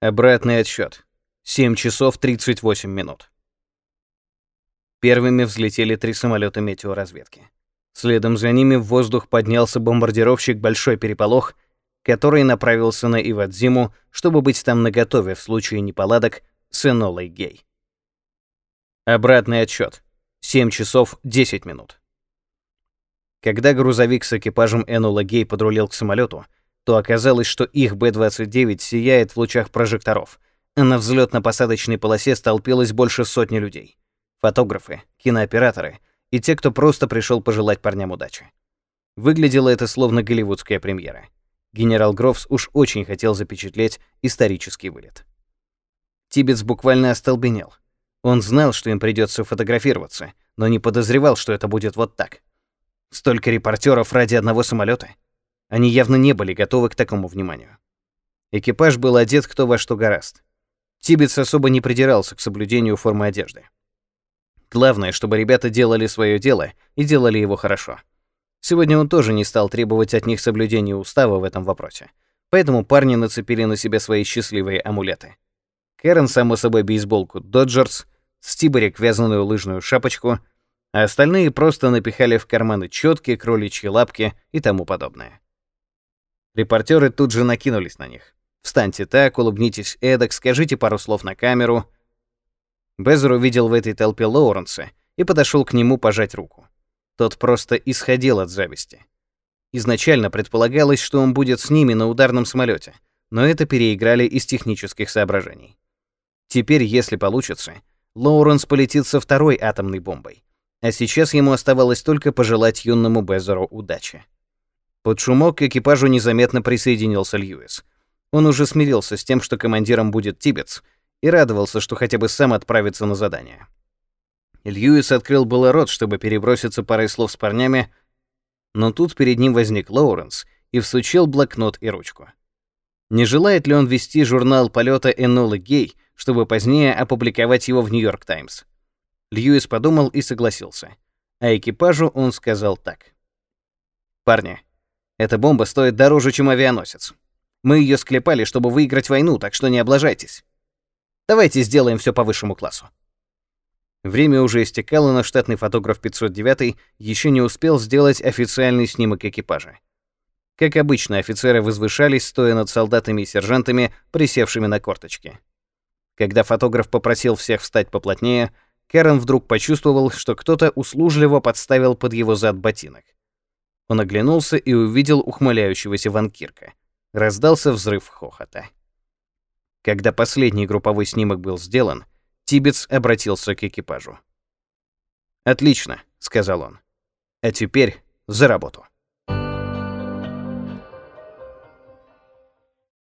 Обратный отсчет. 7 часов 38 минут. Первыми взлетели три самолета метеоразведки. Следом за ними в воздух поднялся бомбардировщик «Большой переполох», который направился на Ивадзиму, чтобы быть там наготове в случае неполадок с Энолой Гей. Обратный отсчет. 7 часов 10 минут. Когда грузовик с экипажем Энола Гей подрулил к самолету, то оказалось, что их Б-29 сияет в лучах прожекторов, на взлетно-посадочной полосе столпилось больше сотни людей. Фотографы, кинооператоры и те, кто просто пришел пожелать парням удачи. Выглядело это словно голливудская премьера. Генерал Грофс уж очень хотел запечатлеть исторический вылет. Тибетс буквально остолбенел. Он знал, что им придется фотографироваться, но не подозревал, что это будет вот так. Столько репортеров ради одного самолета. Они явно не были готовы к такому вниманию. Экипаж был одет кто во что гораст. Тибетс особо не придирался к соблюдению формы одежды. Главное, чтобы ребята делали свое дело и делали его хорошо. Сегодня он тоже не стал требовать от них соблюдения устава в этом вопросе. Поэтому парни нацепили на себя свои счастливые амулеты. Кэрон, само собой, бейсболку «Доджерс», Стиборик вязаную лыжную шапочку, а остальные просто напихали в карманы четки, кроличьи лапки и тому подобное. Репортеры тут же накинулись на них. «Встаньте так, улыбнитесь эдак, скажите пару слов на камеру». Безер увидел в этой толпе Лоуренса и подошел к нему пожать руку. Тот просто исходил от зависти. Изначально предполагалось, что он будет с ними на ударном самолете, но это переиграли из технических соображений. Теперь, если получится, Лоуренс полетит со второй атомной бомбой. А сейчас ему оставалось только пожелать юному Безеру удачи. Под шумок к экипажу незаметно присоединился Льюис. Он уже смирился с тем, что командиром будет Тибетс, и радовался, что хотя бы сам отправится на задание. Льюис открыл было рот, чтобы переброситься парой слов с парнями, но тут перед ним возник Лоуренс и всучил блокнот и ручку. Не желает ли он вести журнал полета Энолы Гей, чтобы позднее опубликовать его в Нью-Йорк Таймс? Льюис подумал и согласился. А экипажу он сказал так. «Парни, эта бомба стоит дороже, чем авианосец. Мы ее склепали, чтобы выиграть войну, так что не облажайтесь. Давайте сделаем все по высшему классу. Время уже истекало, но штатный фотограф 509 еще не успел сделать официальный снимок экипажа. Как обычно, офицеры возвышались, стоя над солдатами и сержантами, присевшими на корточки. Когда фотограф попросил всех встать поплотнее, Кэрон вдруг почувствовал, что кто-то услужливо подставил под его зад ботинок. Он оглянулся и увидел ухмыляющегося Ванкирка. Раздался взрыв хохота. Когда последний групповой снимок был сделан, Тибетс обратился к экипажу. «Отлично», — сказал он. «А теперь за работу».